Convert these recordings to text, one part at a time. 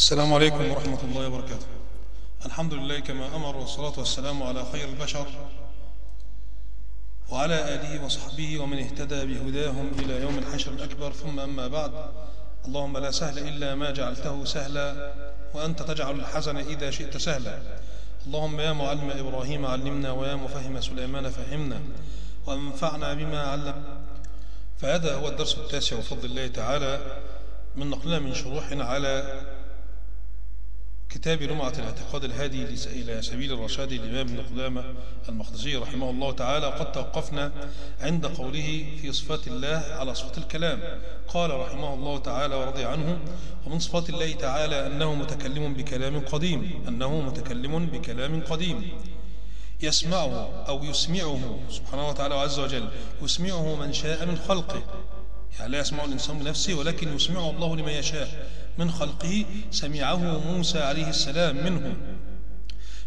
السلام عليكم ورحمة الله وبركاته. الحمد لله كما أمر والصلاة والسلام على خير البشر وعلى آله وصحبه ومن اهتدى بهداهم إلى يوم الحشر الأكبر. ثم أما بعد اللهم لا سهل إلا ما جعلته سهلا وأنت تجعل الحزن إذا شئت سهلا. اللهم يا معلم إبراهيم علمنا ويا مفهم سليمان فهمنا وأنفعنا بما علم. فهذا هو الدرس التاسع بفضل الله تعالى من نقلنا من شروح على كتاب لمعة الاعتقاد الهادي إلى سبيل الرشاد الإمام ابن قدامة المقدسي رحمه الله تعالى قد توقفنا عند قوله في صفات الله على صفات الكلام. قال رحمه الله تعالى ورضي عنه ومن صفات الله تعالى أنه متكلم بكلام قديم أنه متكلم بكلام قديم. يسمعه أو يسمعه سبحانه وتعالى عز وجل يسمعه من شاء من خلقه. يعني لا يسمع الإنسان بنفسه ولكن يسمعه الله لمن يشاء. من خلقه سمعه موسى عليه السلام منه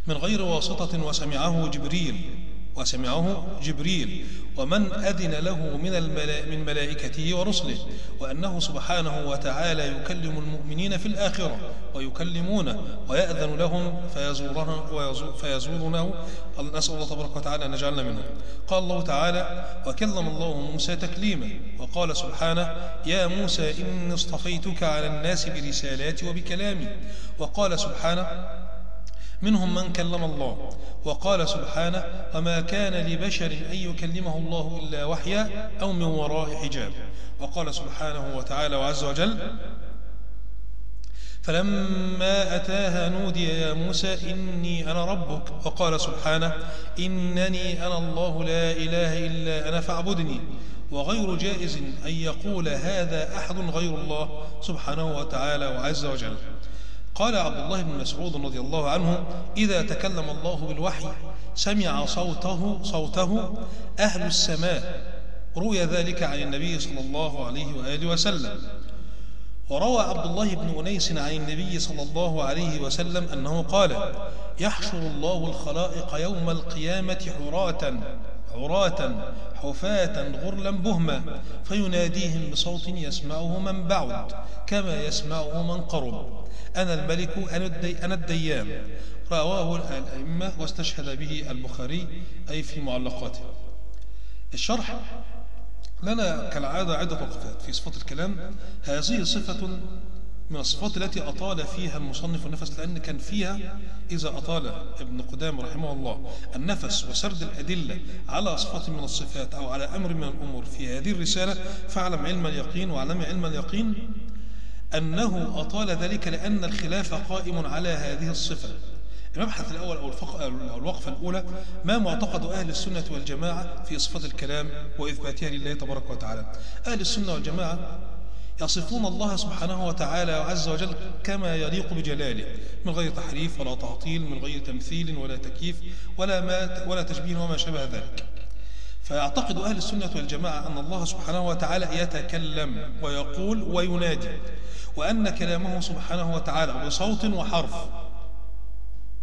من غير واسطة وسمعه جبريل. وسمعه جبريل ومن أذن له من, من ملائكته ورسله وأنه سبحانه وتعالى يكلم المؤمنين في الآخرة ويكلمونه ويأذن لهم فيزورونه, نسأل الله تبارك وتعالى أن نجعلنا منهم. قال الله تعالى وكلم الله موسى تكليما وقال سبحانه يا موسى إني اصطفيتك على الناس برسالاتي وبكلامي وقال سبحانه منهم من كلم الله وقال سبحانه وما كان لبشر أن يكلمه الله إلا وحيا أو من وراء حجاب. وقال سبحانه وتعالى وعز وجل فلما أتاها نودي يا موسى إني أنا ربك. وقال سبحانه إنني أنا الله لا إله إلا أنا فاعبدني. وغير جائز أن يقول هذا أحد غير الله سبحانه وتعالى وعز وجل. قال عبد الله بن مسعود رضي الله عنه إذا تكلم الله بالوحي سمع صوته صوته أهل السماء. روي ذلك عن النبي صلى الله عليه وآله وسلم. وروى عبد الله بن أنيس عن النبي صلى الله عليه وسلم أنه قال يحشر الله الخلائق يوم القيامة عراة عراة حفاة غرلا بهما فيناديهم بصوت يسمعه من بعد كما يسمعه من قرب. أنا الملك أنا, الدي أنا الديان. رواه الأئمة واستشهد به البخاري أي في معلقاته. الشرح. لنا كالعادة عدة وقفات. في صفات الكلام هذه صفة من الصفات التي أطال فيها المصنف النفس لأن كان فيها إذا أطال ابن قدام رحمه الله النفس وسرد الأدلة على صفات من الصفات أو على أمر من الأمور في هذه الرسالة فاعلم علم اليقين واعلم علم اليقين أنه أطال ذلك لأن الخلاف قائم على هذه الصفة. المبحث الأول أو, أو الوقفة الأولى ما معتقد أهل السنة والجماعة في صفة الكلام وإثباتها لله تبارك وتعالى؟ أهل السنة والجماعة يصفون الله سبحانه وتعالى عز وجل كما يليق بجلاله من غير تحريف ولا تعطيل من غير تمثيل ولا تكييف ولا, ما ولا تشبيه وما شابه ذلك. فيعتقد أهل السنة والجماعة أن الله سبحانه وتعالى يتكلم ويقول وينادي وأن كلامه سبحانه وتعالى بصوت وحرف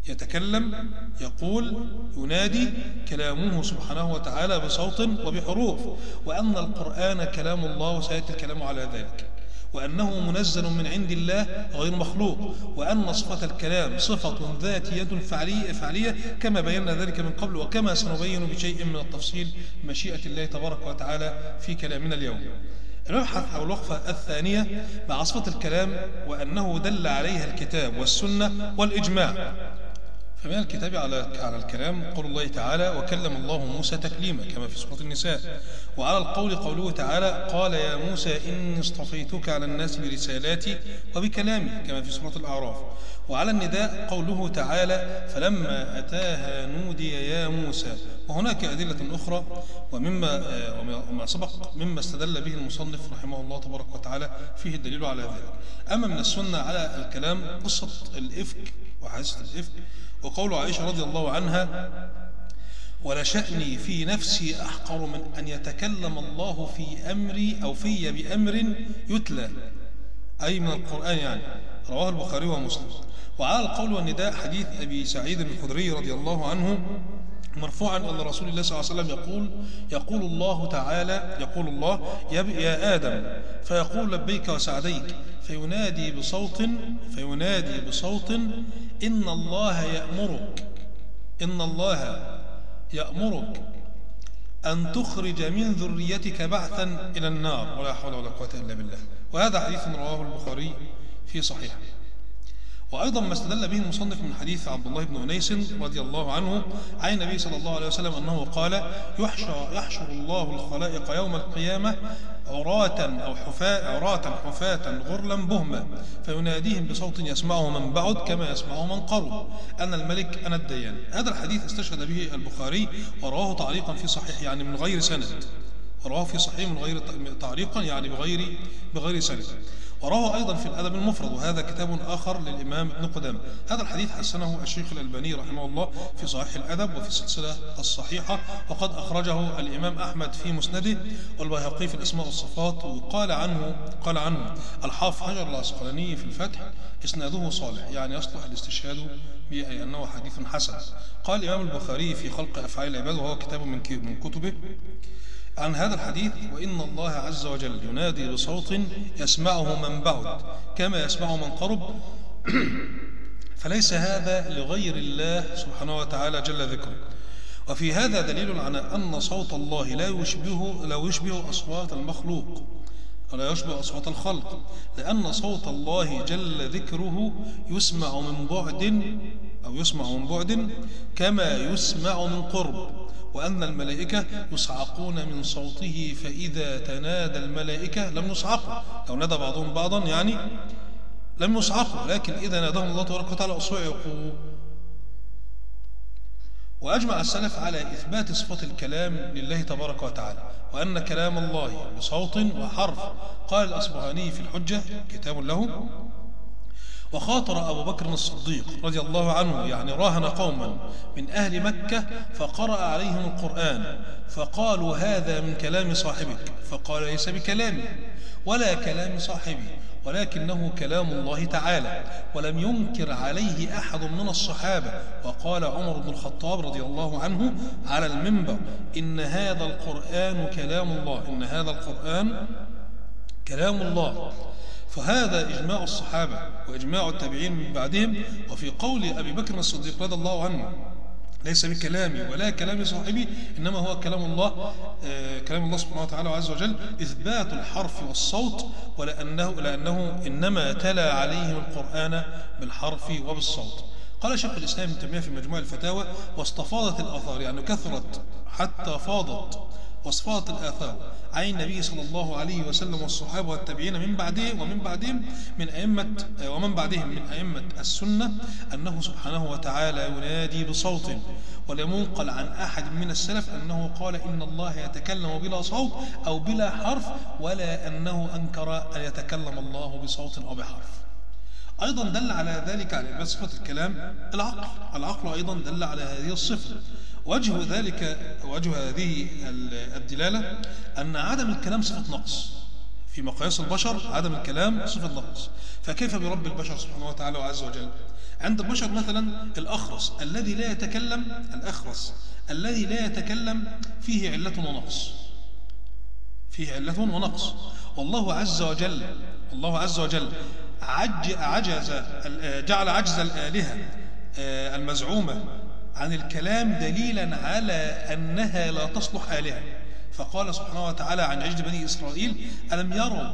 يتكلم يقول ينادي كلامه سبحانه وتعالى بصوت وبحروف وأن القرآن كلام الله وسيأتي الكلام على ذلك وأنه منزل من عند الله غير مخلوق وأن صفة الكلام صفة ذاتية فعلية, فعلية كما بينا ذلك من قبل وكما سنبين بشيء من التفصيل مشيئة الله تبارك وتعالى في كلامنا اليوم. المبحث أو الوقفة الثانية مع صفة الكلام وأنه دل عليها الكتاب والسنة والإجماع. فمن الكتاب على على الكلام قول الله تعالى وكلم الله موسى تكليما كما في سورة النساء. وعلى القول قوله تعالى قال يا موسى إني اصطفيتك على الناس برسالاتي وبكلامي كما في سورة الأعراف. وعلى النداء قوله تعالى فلما أتاها نودي يا موسى. وهناك أدلة أخرى ومما وما سبق مما استدل به المصنف رحمه الله تبارك وتعالى فيه الدليل على ذلك. أما من السنة على الكلام قصة الإفك وحادثة الإفك وقول عائشة رضي الله عنها ولشأني في نفسي أحقر من أن يتكلم الله في أمري أو في بأمر يتلى. أي من القرآن يعني. رواه البخاري ومسلم. وعلى القول والنداء حديث أبي سعيد الخدري رضي الله عنه مرفوعا أن رسول الله صلى الله عليه وسلم يقول يقول الله تعالى يقول الله يا, يا آدم فيقول لبيك وسعديك فينادي بصوت فينادي بصوت إن الله يأمرك. إن الله يأمرك أن تخرج من ذريتك بعثا إلى النار. ولا حول ولا قوة إلا بالله. وهذا حديث رواه البخاري في صحيحه. وأيضا ما استدل به المصنف من حديث عبد الله بن أنيس رضي الله عنه عن النبي صلى الله عليه وسلم أنه قال يحشر, يحشر الله الخلائق يوم القيامة عراة أو حفاة عراة حفاة غرلا بهما فيناديهم بصوت يسمعه من بعد كما يسمعه من قرب أنا الملك أنا الديان. هذا الحديث استشهد به البخاري ورواه تعليقا في صحيح يعني من غير سند. ورواه في صحيح من غير تعليقا يعني بغير بغير سند. وروى أيضا في الأدب المفرد وهذا كتاب آخر للإمام ابن قدام هذا الحديث حسنه الشيخ الألباني رحمه الله في صحيح الأدب وفي السلسلة الصحيحة وقد أخرجه الإمام أحمد في مسنده والبيهقي في الأسماء والصفات. وقال عنه قال عنه الحافظ حجر العسقلاني في الفتح إسناده صالح يعني يصلح الاستشهاد به أي أنه حديث حسن. قال الإمام البخاري في خلق أفعال العباد وهو كتاب من كتبه عن هذا الحديث وإن الله عز وجل ينادي بصوت يسمعه من بعد كما يسمع من قرب. فليس هذا لغير الله سبحانه وتعالى جل ذكره. وفي هذا دليل على أن صوت الله لا يشبه, لا يشبه أصوات المخلوق ولا يشبه أصوات الخلق لأن صوت الله جل ذكره يسمع من بعد أو يسمع من بعد كما يسمع من قرب. وأن الملائكة يصعقون من صوته فإذا تنادى الملائكة لم يصعقوا. لو نادى بعضهم بعضا يعني لم يصعقوا لكن إذا ناداهم الله تبارك وتعالى أصعقوا. وأجمع السلف على إثبات صفة الكلام لله تبارك وتعالى وأن كلام الله بصوت وحرف. قال الأصبهاني في الحجة كتاب له وخاطر أبو بكر الصديق رضي الله عنه يعني راهن قوما من أهل مكة فقرأ عليهم القرآن فقالوا هذا من كلام صاحبك فقال ليس بكلامي ولا كلام صاحبي ولكنه كلام الله تعالى ولم ينكر عليه أحد من الصحابة. وقال عمر بن الخطاب رضي الله عنه على المنبر إن هذا القرآن كلام الله إن هذا القرآن كلام الله. فهذا إجماع الصحابة وإجماع التابعين من بعدهم وفي قول أبي بكر الصديق رضي الله عنه ليس بكلامي ولا كلام صاحبي إنما هو كلام الله آه كلام الله سبحانه وتعالى عز وجل إثبات الحرف والصوت ولأنه, لأنه إنما تلا عليهم القرآن بالحرف وبالصوت. قال شيخ الإسلام ابن تيمية في مجموع الفتاوى واستفاضت الآثار يعني كثرت حتى فاضت. وصفات الآثار. عن النبي صلى الله عليه وسلم والصحابة والتابعين من بعده ومن بعدهم من أئمة ومن بعدهم من أئمة السنة أنه سبحانه وتعالى ينادي بصوت ولم ينقل عن أحد من السلف أنه قال إن الله يتكلم بلا صوت أو بلا حرف ولا أنه أنكر أن يتكلم الله بصوت أو بحرف. أيضا دل على ذلك على صفة الكلام العقل. العقل أيضا دل على هذه الصفة. وجه ذلك وجه هذه الدلالة أن عدم الكلام صفة نقص. في مقاييس البشر عدم الكلام صفة نقص. فكيف برب البشر سبحانه وتعالى وعز وجل؟ عند البشر مثلا الأخرس الذي لا يتكلم الأخرس الذي لا يتكلم فيه علة ونقص. فيه علة ونقص. والله عز وجل الله عز وجل عجز جعل عجز الآلهة آه، المزعومة عن الكلام دليلا على أنها لا تصلح آلهة. فقال سبحانه وتعالى عن عجل بني إسرائيل ألم يروا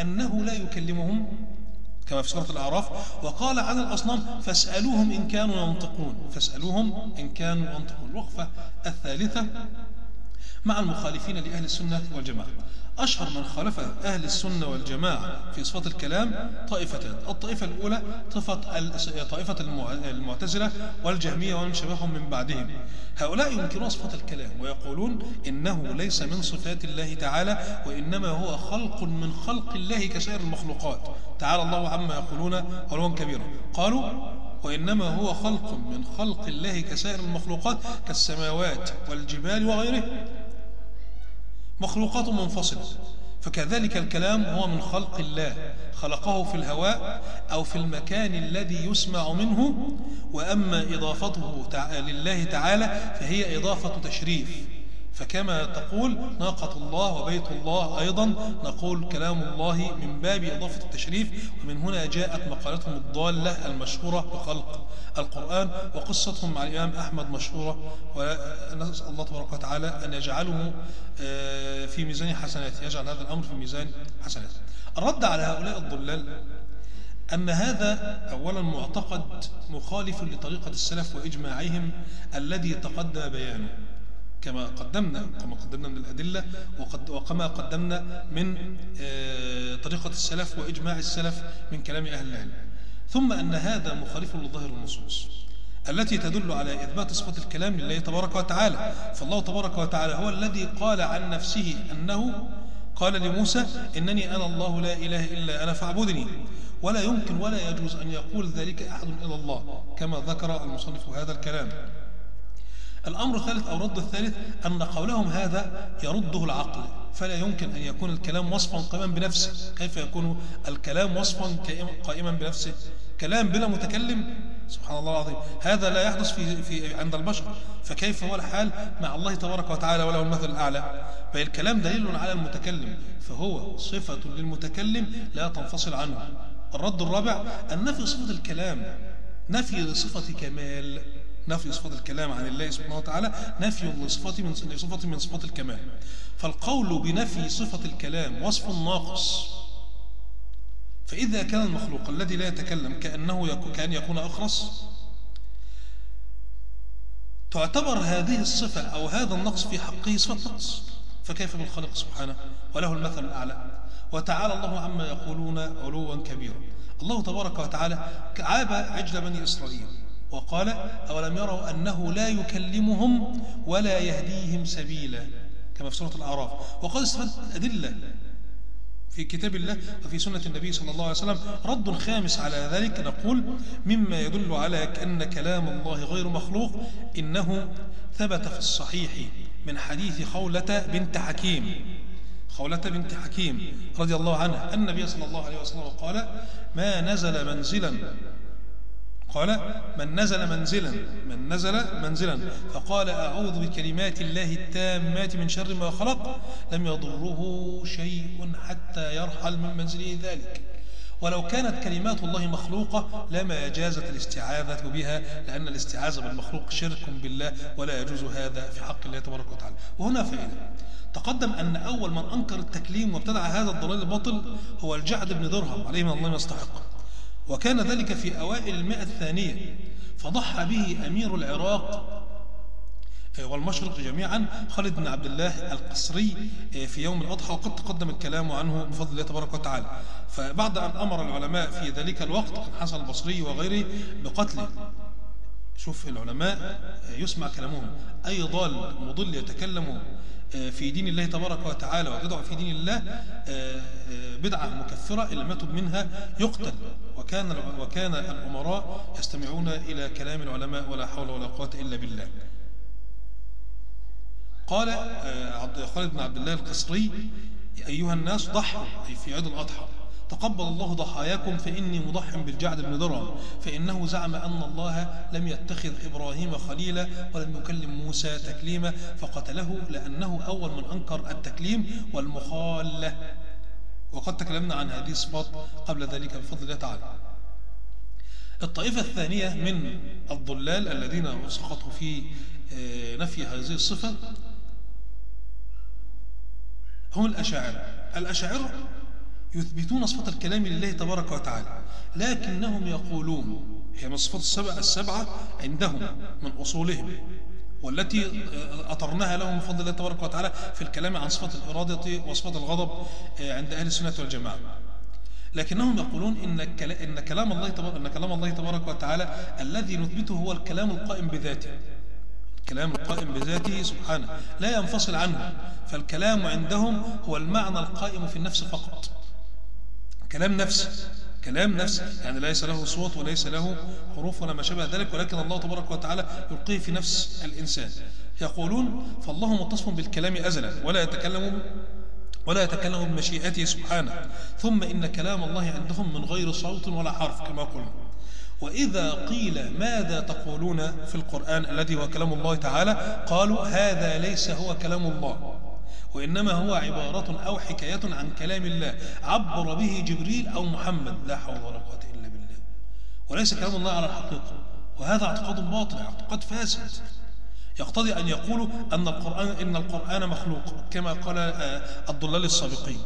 أنه لا يكلمهم؟ كما في سورة الأعراف. وقال عن الأصنام فاسألوهم إن كانوا ينطقون. فاسألوهم إن كانوا ينطقون. الوقفة الثالثة مع المخالفين لأهل السنة والجماعة. أشهر من خالف أهل السنة والجماعة. في صفة الكلام طائفتان. الطائفة الأولى طائفة المعتزلة والجهمية ومن شبههم من بعدهم. هؤلاء ينكرون صفة الكلام ويقولون إنه ليس من صفات الله تعالى وإنما هو خلق من خلق الله كسائر المخلوقات. تعالى الله عما يقولون علوا كبيرا. قالوا وإنما هو خلق من خلق الله كسائر المخلوقات كالسماوات والجبال وغيره. مخلوقات منفصلة. فكذلك الكلام هو من خلق الله. خلقه في الهواء أو في المكان الذي يسمع منه وأما إضافته لله تعالى فهي إضافة تشريف. فكما تقول ناقة الله وبيت الله أيضا نقول كلام الله من باب إضافة التشريف ومن هنا جاءت مقالتهم الضالة المشهورة بخلق القرآن وقصتهم مع الإمام أحمد مشهورة ونسأل الله تبارك وتعالى أن يجعله آه، في ميزان حسناته يجعل هذا الأمر في ميزان حسناته الرد على هؤلاء الضلال أن هذا أولا معتقد مخالف لطريقة السلف وإجماعهم الذي تقدم بيانه. كما قدمنا كما قدمنا من الأدلة وقد وكما قدمنا من آه، طريقة السلف وإجماع السلف من كلام أهل العلم. ثم أن هذا مخالف لظاهر النصوص التي تدل على إثبات صفة الكلام لله تبارك وتعالى. فالله تبارك وتعالى هو الذي قال عن نفسه أنه قال لموسى إنني أنا الله لا إله إلا أنا فاعبدني. ولا يمكن ولا يجوز أن يقول ذلك أحد إلا الله كما ذكر المصنف هذا الكلام. الأمر الثالث أو الرد الثالث أن قولهم هذا يرده العقل فلا يمكن أن يكون الكلام وصفا قائما بنفسه. كيف يكون الكلام وصفا قائما بنفسه؟ كلام بلا متكلم؟ سبحان الله العظيم. هذا لا يحدث في, في عند البشر. فكيف هو الحال مع الله تبارك وتعالى وله المثل الأعلى؟ بل الكلام دليل على المتكلم فهو صفة للمتكلم لا تنفصل عنه. الرد الرابع أن نفي صفة الكلام. نفي صفة كمال. نفي صفة الكلام عن الله سبحانه وتعالى نفي لصفة من صفة من صفات الكمال. فالقول بنفي صفة الكلام وصف ناقص فإذا كان المخلوق الذي لا يتكلم كأنه يكون كأن يكون أخرس تعتبر هذه الصفة أو هذا النقص في حقه صفة نقص فكيف بالخالق سبحانه؟ وله المثل الأعلى. وتعالى الله عما يقولون علوا كبيرا. الله تبارك وتعالى عاب عجل بني إسرائيل. وقال أولم يروا أنه لا يكلمهم ولا يهديهم سبيلا كما في سورة الأعراف. وقد استفدت أدلة في كتاب الله وفي سنة النبي صلى الله عليه وسلم رد خامس على ذلك نقول مما يدل على أن كلام الله غير مخلوق إنه ثبت في الصحيح من حديث خولة بنت حكيم. خولة بنت حكيم رضي الله عنها النبي صلى الله عليه وسلم قال ما نزل منزلا قال من نزل منزلا من نزل منزلا. فقال أعوذ بكلمات الله التامات من شر ما خلق. لم يضره شيء حتى يرحل من منزله ذلك. ولو كانت كلمات الله مخلوقة لما جازت الاستعاذة بها لأن الاستعاذة بالمخلوق شرك بالله ولا يجوز هذا في حق الله تبارك وتعالى. وهنا فائدة. تقدم أن أول من أنكر التكليم وابتدع هذا الضلال الباطل هو الجعد بن درهم عليه من الله يستحق وكان ذلك في أوائل المئة الثانية. فضحى به أمير العراق والمشرق جميعا خالد بن عبد الله القصري في يوم الأضحى وقد تقدم الكلام عنه بفضل الله تبارك وتعالى. فبعد أن أمر العلماء في ذلك الوقت حسن البصري وغيره بقتله. شوف العلماء آه، يسمع كلامهم. أي ضال مضل يتكلم في دين الله تبارك وتعالى ويدعو في دين الله بدعة مكفرة إن لم يتب منها يقتل. وكان وكان الأمراء يستمعون إلى كلام العلماء ولا حول ولا قوة إلا بالله. قال آه، خالد بن عبد الله القصري أيها الناس ضحوا أي في عيد الأضحى. تقبل الله ضحاياكم فإني مضح بالجعد بن درهم فإنه زعم أن الله لم يتخذ إبراهيم خليلا ولم يكلم موسى تكليما فقتله لأنه أول من أنكر التكليم والمخالة. وقد تكلمنا عن هذه الصفات قبل ذلك بفضل الله تعالى. الطائفة الثانية من الضلال الذين سقطوا في آه، نفي هذه الصفة هم الأشاعرة. الأشاعرة يثبتون صفة الكلام لله تبارك وتعالى لكنهم يقولون هي من الصفات السبعة, السبعة عندهم من أصولهم والتي أطرناها لهم من فضل الله تبارك وتعالى في الكلام عن صفة الإرادة وصفة الغضب آه، عند أهل السنة والجماعة. لكنهم يقولون إن إن كلام الله تبارك إن كلام الله تبارك وتعالى الذي نثبته هو الكلام القائم بذاته. الكلام القائم بذاته سبحانه لا ينفصل عنه فالكلام عندهم هو المعنى القائم في النفس فقط. كلام نفسي كلام نفس. يعني ليس له صوت وليس له حروف ولا ما شابه ذلك ولكن الله تبارك وتعالى يلقيه في نفس الإنسان. يقولون فالله متصف بالكلام أزلا ولا يتكلم ولا يتكلم بمشيئته سبحانه. ثم إن كلام الله عندهم من غير صوت ولا حرف كما قلنا. وإذا قيل ماذا تقولون في القرآن الذي هو كلام الله تعالى؟ قالوا هذا ليس هو كلام الله. وإنما هو عبارة أو حكاية عن كلام الله عبر به جبريل أو محمد لا حول ولا قوة إلا بالله. وليس كلام الله على الحقيقة. وهذا اعتقاد باطل اعتقاد فاسد. يقتضي أن يقولوا أن القرآن إن القرآن مخلوق كما قال آه، الضلال السابقين.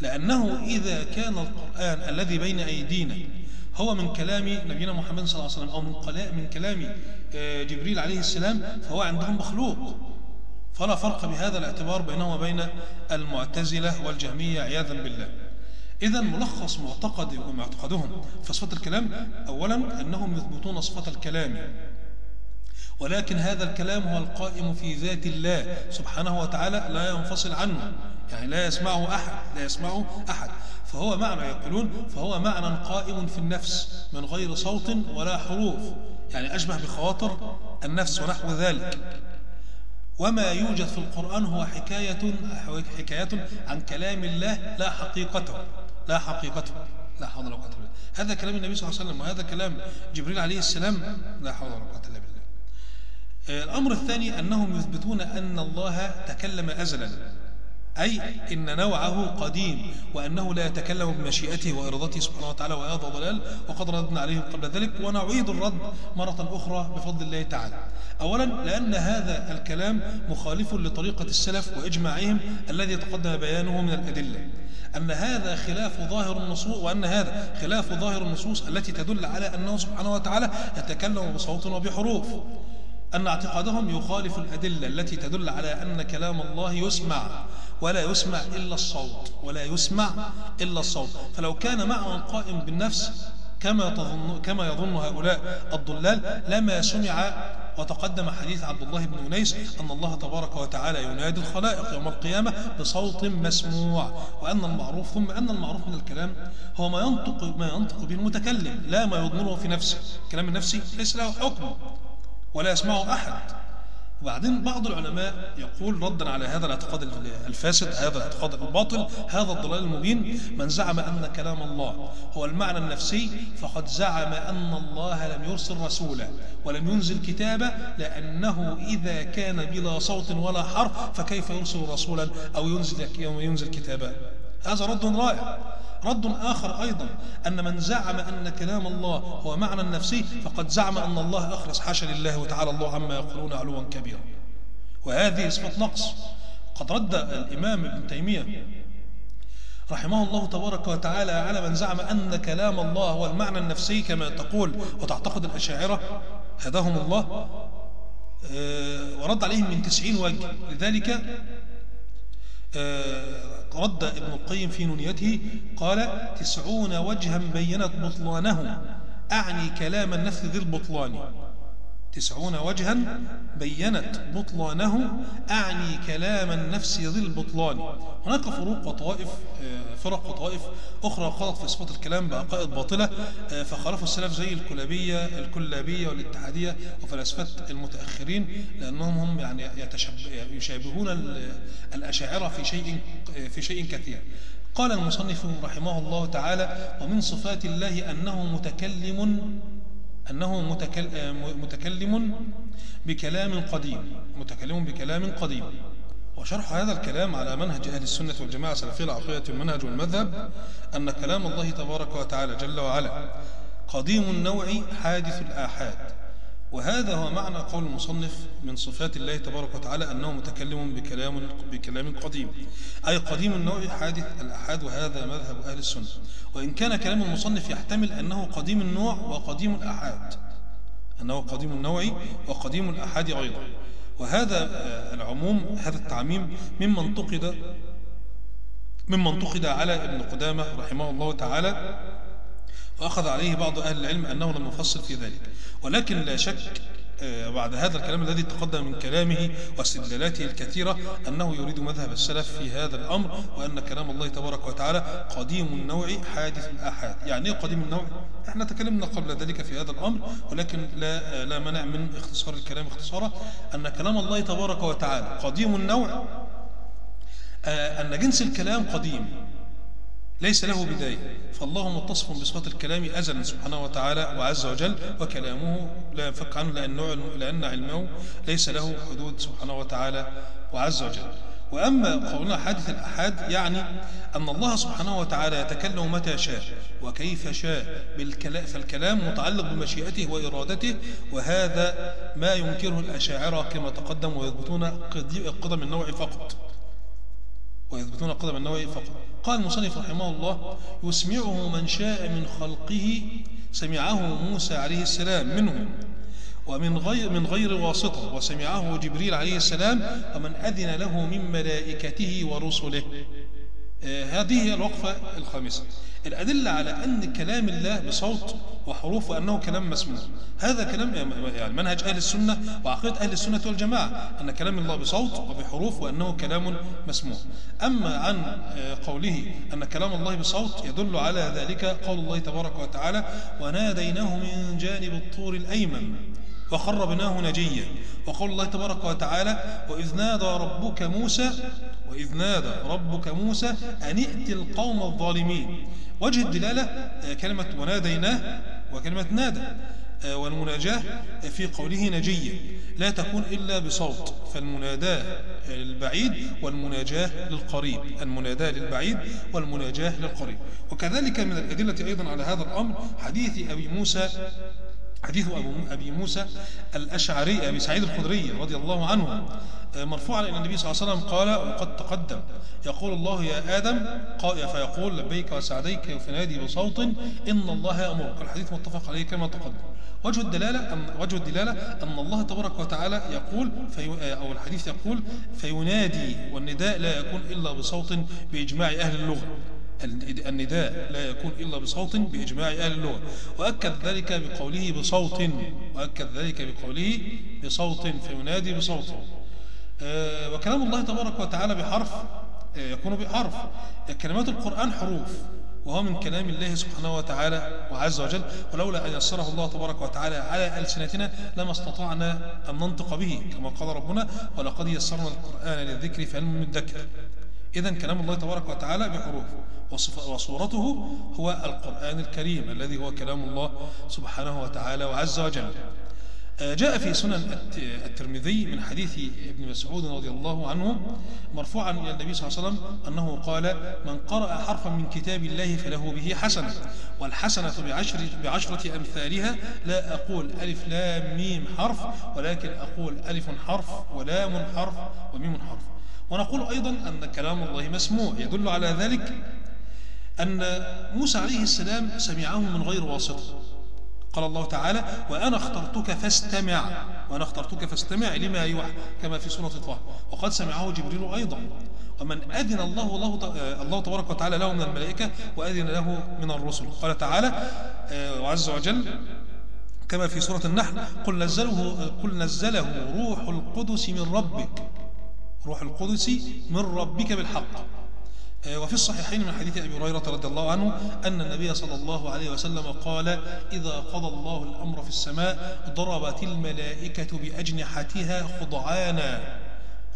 لأنه إذا كان القرآن الذي بين أيدينا هو من كلام نبينا محمد صلى الله عليه وسلم أو من كلام آه، جبريل عليه السلام فهو عندهم مخلوق. فلا فرق بهذا الاعتبار بينه وبين المعتزلة والجهمية عياذا بالله. إذا ملخص معتقد ومعتقدهم في صفة الكلام أولا أنهم يثبتون صفة الكلام. ولكن هذا الكلام هو القائم في ذات الله سبحانه وتعالى لا ينفصل عنه. يعني لا يسمعه أحد لا يسمعه أحد. فهو معنى يقولون فهو معنى قائم في النفس من غير صوت ولا حروف. يعني أشبه بخواطر النفس ونحو ذلك. وما يوجد في القرآن هو حكاية حكاية عن كلام الله لا حقيقته لا حقيقته لا حول ولا قوة إلا بالله. هذا كلام النبي صلى الله عليه وسلم وهذا كلام جبريل عليه السلام لا حول ولا قوة إلا بالله. الأمر الثاني أنهم يثبتون أن الله تكلم أزلا أي إن نوعه قديم وأنه لا يتكلم بمشيئته وإرادته سبحانه وتعالى وهذا ضلال وقد ردنا عليهم قبل ذلك ونعيد الرد مرة أخرى بفضل الله تعالى. أولا لأن هذا الكلام مخالف لطريقة السلف وإجماعهم الذي تقدم بيانه من الأدلة. أن هذا خلاف ظاهر النصوص وأن هذا خلاف ظاهر النصوص التي تدل على أنه سبحانه وتعالى يتكلم بصوت وبحروف. أن اعتقادهم يخالف الأدلة التي تدل على أن كلام الله يسمع ولا يسمع إلا الصوت ولا يسمع إلا الصوت. فلو كان معنى قائم بالنفس كما, تظن كما يظن هؤلاء الضلال لما سمع وتقدم حديث عبد الله بن أنيس أن الله تبارك وتعالى ينادي الخلائق يوم القيامة بصوت مسموع وأن المعروف ثم أن المعروف من الكلام هو ما ينطق, ما ينطق به المتكلم لا ما يضمره في نفسه. الكلام النفسي ليس له حكم ولا يسمعه أحد. وبعدين بعض العلماء يقول ردا على هذا الاعتقاد الفاسد هذا الاعتقاد الباطل هذا الضلال المبين من زعم أن كلام الله هو المعنى النفسي فقد زعم أن الله لم يرسل رسولا ولم ينزل كتابا لأنه إذا كان بلا صوت ولا حرف فكيف يرسل رسولا أو ينزل, ينزل كتابا؟ هذا رد رائع. رد آخر أيضا أن من زعم أن كلام الله هو معنى نفسي فقد زعم أن الله أخرس حاشا لله وتعالى الله عما يقولون علوا كبيرا. وهذه صفة نقص. قد رد الإمام ابن تيمية رحمه الله تبارك وتعالى على من زعم أن كلام الله هو المعنى النفسي كما تقول وتعتقد الأشاعرة هداهم الله. آه، ورد عليهم من تسعين وجه. لذلك آه، رد ابن القيم في نونيته قال تسعون وجها بينت بطلانه أعني كلام النفس ذي البطلان. تسعون وجها بينت بطلانه أعني كلام النفس ذي البطلان. هناك فروق وطوائف آه، فرق وطوائف أخرى قالت في صفات الكلام بعقائد باطلة آه، فخالفوا السلف زي الكلابية الكلابية والاتحادية وفلاسفة المتأخرين لأنهم هم يعني يشابهون الأشاعرة في شيء في شيء كثير. قال المصنف رحمه الله تعالى ومن صفات الله أنه متكلم أنه متكلم بكلام قديم متكلم بكلام قديم. وشرح هذا الكلام على منهج أهل السنة والجماعة سلفية العقيدة والمنهج والمذهب أن كلام الله تبارك وتعالى جل وعلا قديم النوع حادث الآحاد. وهذا هو معنى قول المصنف من صفات الله تبارك وتعالى أنه متكلم بكلام, بكلام قديم. أي قديم النوع حادث الأحاد وهذا مذهب أهل السنة. وإن كان كلام المصنف يحتمل أنه قديم النوع وقديم الأحاد. أنه قديم النوع وقديم الأحاد أيضا. وهذا العموم هذا التعميم ممن انتقد ممن انتقد على ابن قدامة رحمه الله تعالى وأخذ عليه بعض أهل العلم أنه لم يفصل في ذلك. ولكن لا شك آه، بعد هذا الكلام الذي تقدم من كلامه واستدلالاته الكثيرة أنه يريد مذهب السلف في هذا الأمر وأن كلام الله تبارك وتعالى قديم النوع حادث الآحاد. يعني إيه قديم النوع؟ إحنا تكلمنا قبل ذلك في هذا الأمر ولكن لا, لا منع من اختصار الكلام اختصارا. أن كلام الله تبارك وتعالى قديم النوع آه، أن جنس الكلام قديم. ليس له بداية. فالله متصف بصفات الكلام أزلا سبحانه وتعالى وعز وجل وكلامه لا ينفك عنه لأن, لأن علمه ليس له حدود سبحانه وتعالى وعز وجل. وأما قولنا حادث الأحاد يعني أن الله سبحانه وتعالى يتكلم متى شاء وكيف شاء بالكلام فالكلام متعلق بمشيئته وإرادته وهذا ما ينكره الأشاعرة كما تقدم ويثبتون قدم النوع فقط. ويثبتون قدم النوع فقط قال المصنف رحمه الله يسمعه من شاء من خلقه سمعه موسى عليه السلام منهم ومن غير, من غير واسطة وسمعه جبريل عليه السلام ومن أذن له من ملائكته ورسله. هذه هي الوقفة الخامسة. الأدلة على أن كلام الله بصوت وحروف وأنه كلام مسموع. هذا كلام يعني منهج أهل السنة وعقيدة أهل السنة والجماعة أن كلام الله بصوت وبحروف وأنه كلام مسموع. أما عن آه، قوله أن كلام الله بصوت يدل على ذلك قول الله تبارك وتعالى وناديناه من جانب الطور الأيمن وقربناه نجيا. وقول الله تبارك وتعالى وإذ نادى ربك موسى وإذ نادى ربك موسى أن ائت القوم الظالمين. وجه الدلالة آه، كلمة وناديناه وكلمة نادى آه، والمناجاة في قوله نجيا. لا تكون إلا بصوت فالمناداة للبعيد والمناجاة للقريب. المناداة للبعيد والمناجاة للقريب. وكذلك من الأدلة أيضا على هذا الأمر حديث أبي موسى حديث أبي موسى الأشعري أبي سعيد الخدري رضي الله عنه آه، مرفوعا إلى النبي صلى الله عليه وسلم قال وقد تقدم. يقول الله يا آدم فيقول لبيك وسعديك فنادي بصوت إن الله يأمرك الحديث متفق عليه كما تقدم. وجه الدلالة أن وجه الدلالة أن الله تبارك وتعالى يقول في آه، أو الحديث يقول فينادي والنداء لا يكون إلا بصوت بإجماع أهل اللغة. النداء لا يكون إلا بصوت بإجماع أهل اللغة وأكد ذلك بقوله بصوت وأكد ذلك بقوله بصوت فينادي بصوت. آه، وكلام الله تبارك وتعالى بحرف آه، يكون بحرف. كلمات القرآن حروف وهو من كلام الله سبحانه وتعالى وعز وجل. ولولا أن يسره الله تبارك وتعالى على ألسنتنا لما استطعنا أن ننطق به كما قال ربنا ولقد يسرنا القرآن للذكر فهل من الذكر إذا كلام الله تبارك وتعالى بحروف. وصورته هو القرآن الكريم الذي هو كلام الله سبحانه وتعالى وعز وجل. آه، جاء في سنن الترمذي من حديث ابن مسعود رضي الله عنه مرفوعا إلى النبي صلى الله عليه وسلم أنه قال من قرأ حرفا من كتاب الله فله به حسنة والحسنة بعشر بعشرة أمثالها لا أقول ألف لام ميم حرف ولكن أقول ألف حرف ولام حرف وميم حرف. ونقول أيضا أن كلام الله مسموع. يدل على ذلك أن موسى عليه السلام سمعه من غير واسطة. قال الله تعالى وأنا اخترتك فاستمع. وأنا اخترتك فاستمع لما يوحى كما في سورة طه. وقد سمعه جبريل أيضا. ومن أذن الله الله, الله تبارك وتعالى له من الملائكة وأذن له من الرسل. قال تعالى آه، وعز وجل كما في سورة النحل قل نزله, قل نزله روح القدس من ربك. روح القدس من ربك بالحق. آه، وفي الصحيحين من حديث أبي هريرة رضي الله عنه أن النبي صلى الله عليه وسلم قال إذا قضى الله الأمر في السماء ضربت الملائكة بأجنحتها خضعانا.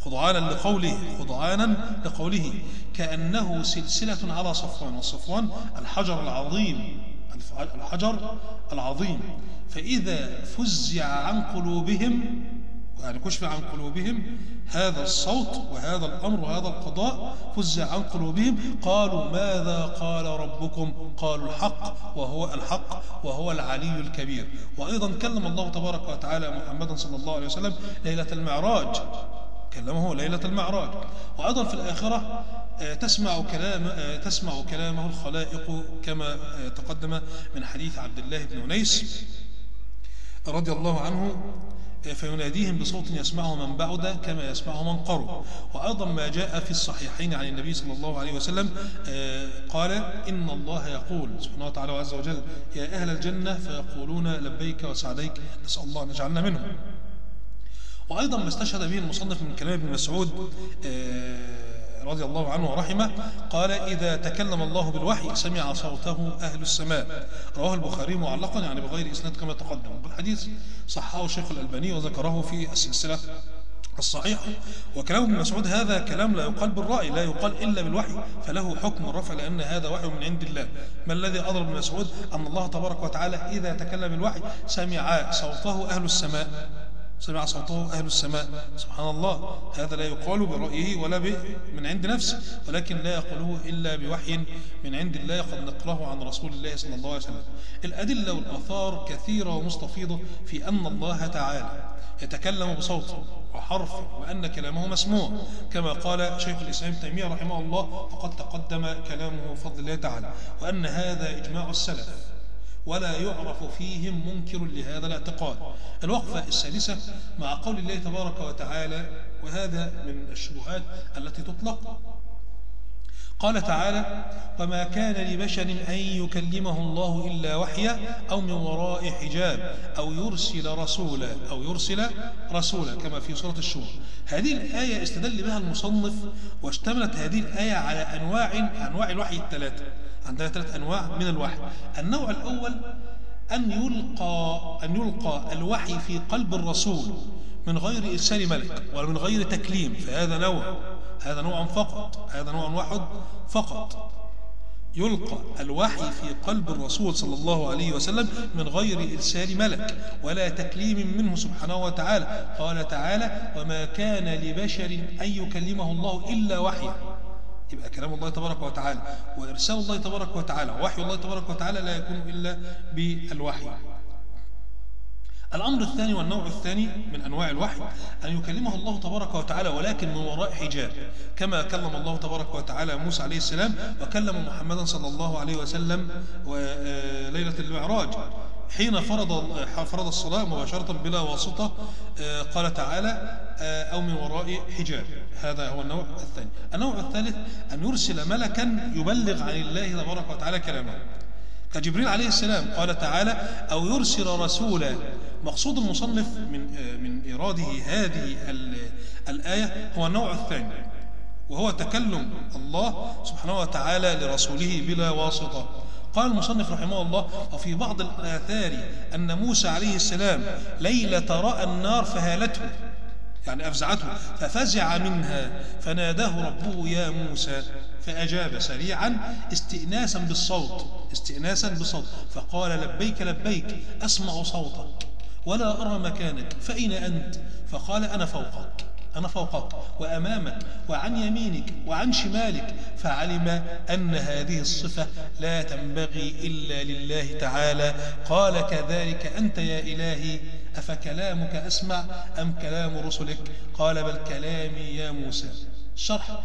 خضعانا لقوله خضعانا لقوله. كأنه سلسلة على صفوان والصفوان الحجر العظيم الحجر العظيم. فإذا فزع عن قلوبهم يعني كشف عن قلوبهم هذا الصوت وهذا الأمر وهذا القضاء فزع عن قلوبهم. قالوا ماذا قال ربكم؟ قالوا الحق وهو الحق وهو العلي الكبير. وأيضا كلم الله تبارك وتعالى محمدا صلى الله عليه وسلم ليلة المعراج. كلمه ليلة المعراج. وأيضا في الآخرة آه، تسمع كلام آه، تسمع كلامه الخلائق كما آه، تقدم من حديث عبد الله بن أنيس رضي الله عنه. فيناديهم بصوت يسمعه من بعد كما يسمعه من قرب. وأيضا ما جاء في الصحيحين عن النبي صلى الله عليه وسلم آه، قال إن الله يقول سبحانه وتعالى عز وجل يا أهل الجنة فيقولون لبيك وسعديك نسأل الله أن يجعلنا منهم. وأيضا ما استشهد به المصنف من كلام ابن مسعود آه، رضي الله عنه ورحمه قال إذا تكلم الله بالوحي سمع صوته أهل السماء. رواه البخاري معلقا يعني بغير إسناد كما تقدم. والحديث صححه الشيخ الألباني وذكره في السلسلة الصحيح وكلام ابن مسعود هذا كلام لا يقال بالرأي لا يقال إلا بالوحي فله حكم الرفع لأن هذا وحي من عند الله. ما الذي أضرب ابن مسعود؟ أن الله تبارك وتعالى إذا تكلم الوحي سمع صوته أهل السماء. سمع صوته أهل السماء. سبحان الله هذا لا يقال برأيه ولا من عند نفسه ولكن لا يقوله إلا بوحي من عند الله قد نقله عن رسول الله صلى الله عليه وسلم. الأدلة والآثار كثيرة ومستفيضة في أن الله تعالى يتكلم بصوت وحرف وأن كلامه مسموع. كما قال شيخ الإسلام تيمية رحمه الله وقد تقدم كلامه بفضل الله تعالى وأن هذا إجماع السلف. ولا يعرف فيهم منكر لهذا الاعتقاد. الوقفة السادسة مع قول الله تبارك وتعالى وهذا من الشبهات التي تطلق. قال تعالى وما كان لبشر أن يكلمه الله إلا وحيا أو من وراء حجاب أو يرسل رسولا أو يرسل رسولا كما في سورة الشورى. هذه الآية استدل بها المصنف واشتملت هذه الآية على أنواع أنواع الوحي الثلاثة. عندنا ثلاث أنواع من الوحي. النوع الأول أن يلقى, أن يلقى الوحي في قلب الرسول من غير إرسال ملك ولا من غير تكليم. فهذا نوع هذا نوع فقط هذا نوع واحد فقط. يلقى الوحي في قلب الرسول صلى الله عليه وسلم من غير إرسال ملك ولا تكليم منه سبحانه وتعالى. قال تعالى وما كان لبشر أن يكلمه الله إلا وحيا. يبقى كلام الله تبارك وتعالى. وإرسال الله تبارك وتعالى وحي الله تبارك وتعالى لا يكون إلا بالوحي. الأمر الثاني والنوع الثاني من أنواع الوحي أن يكلمه الله تبارك وتعالى ولكن من وراء حجاب. كما كلم الله تبارك وتعالى موسى عليه السلام وكلم محمدا صلى الله عليه وسلم ليلة المعراج. حين فرض فرض الصلاة مباشرة بلا واسطة قال تعالى أو من وراء حجاب. هذا هو النوع الثاني. النوع الثالث أن يرسل ملكا يبلغ عن الله تبارك وتعالى كلامه. كجبريل عليه السلام قال تعالى أو يرسل رسولا. مقصود المصنف من من إيراده هذه الآية هو النوع الثاني وهو تكلم الله سبحانه وتعالى لرسوله بلا واسطة. قال المصنف رحمه الله وفي بعض الآثار أن موسى عليه السلام ليلة رأى النار فهالته يعني أفزعته ففزع منها فناداه ربه يا موسى فأجاب سريعا استئناسا بالصوت استئناسا بالصوت فقال لبيك لبيك أسمع صوتك ولا أرى مكانك فأين أنت؟ فقال أنا فوقك. أنا فوقك وأمامك وعن يمينك وعن شمالك فعلم أن هذه الصفة لا تنبغي إلا لله تعالى. قال كذلك أنت يا إلهي أفكلامك أسمع أم كلام رسلك؟ قال بل كلامي يا موسى. شرح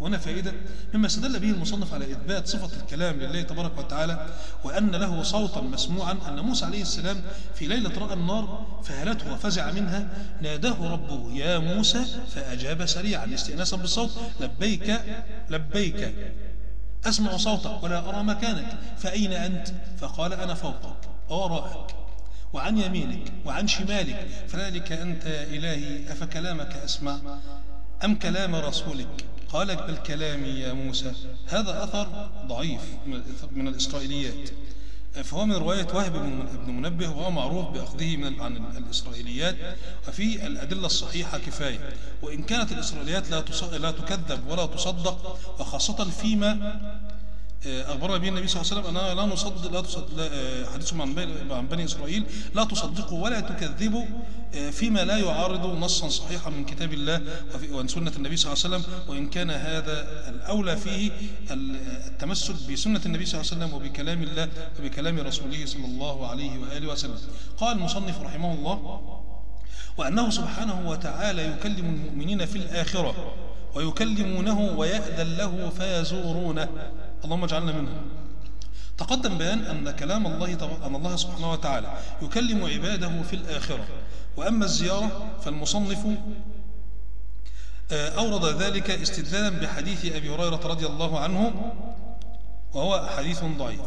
وهنا فائدة مما استدل به المصنف على إثبات صفة الكلام لله تبارك وتعالى وأن له صوتا مسموعا أن موسى عليه السلام في ليلة رأى النار فهلته وفزع منها ناداه ربه يا موسى فأجاب سريعا استئناسا بالصوت لبيك لبيك أسمع صوتك ولا أرى مكانك فأين أنت؟ فقال أنا فوقك ووراءك وعن يمينك وعن شمالك فذلك أنت يا إلهي أفكلامك أسمع أم كلام رسولك؟ قال بالكلام يا موسى هذا أثر ضعيف من الإسرائيليات. فهو من رواية وهب بن منبه وهو معروف بأخذه من عن الإسرائيليات. وفي الأدلة الصحيحة كفاية وإن كانت الإسرائيليات لا تكذب ولا تصدق وخاصة فيما آه، أخبرنا به النبي صلى الله عليه وسلم أنها لا نصدق لا تصدق لا آه، حديثهم عن بني, إسرائيل. لا تصدقوا ولا تكذبوا آه، فيما لا يعارض نصا صحيحا من كتاب الله ومن سنة النبي صلى الله عليه وسلم. وإن كان هذا الأولى فيه التمسك بسنة النبي صلى الله عليه وسلم وبكلام الله وبكلام رسوله صلى الله عليه وآله وسلم. قال المصنف رحمه الله وأنه سبحانه وتعالى يكلم المؤمنين في الآخرة ويكلمونه ويأذن له فيزورونه. اللهم اجعلنا منهم تقدم بيان أن كلام الله أن الله سبحانه وتعالى يكلم عباده في الآخرة وأما الزيارة فالمصنف آه، أورد ذلك استدلالا بحديث أبي هريرة رضي الله عنه وهو حديث ضعيف.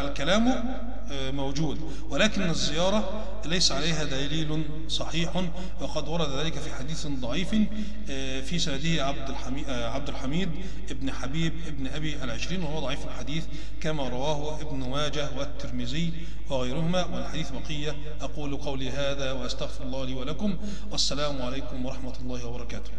الكلام موجود. ولكن الزيارة ليس عليها دليل صحيح وقد ورد ذلك في حديث ضعيف في سنده عبد الحميد, عبد الحميد ابن حبيب ابن أبي العشرين وهو ضعيف الحديث كما رواه ابن ماجه والترمذي وغيرهما. والحديث بقية أقول قولي هذا وأستغفر الله لي ولكم. والسلام عليكم ورحمة الله وبركاته.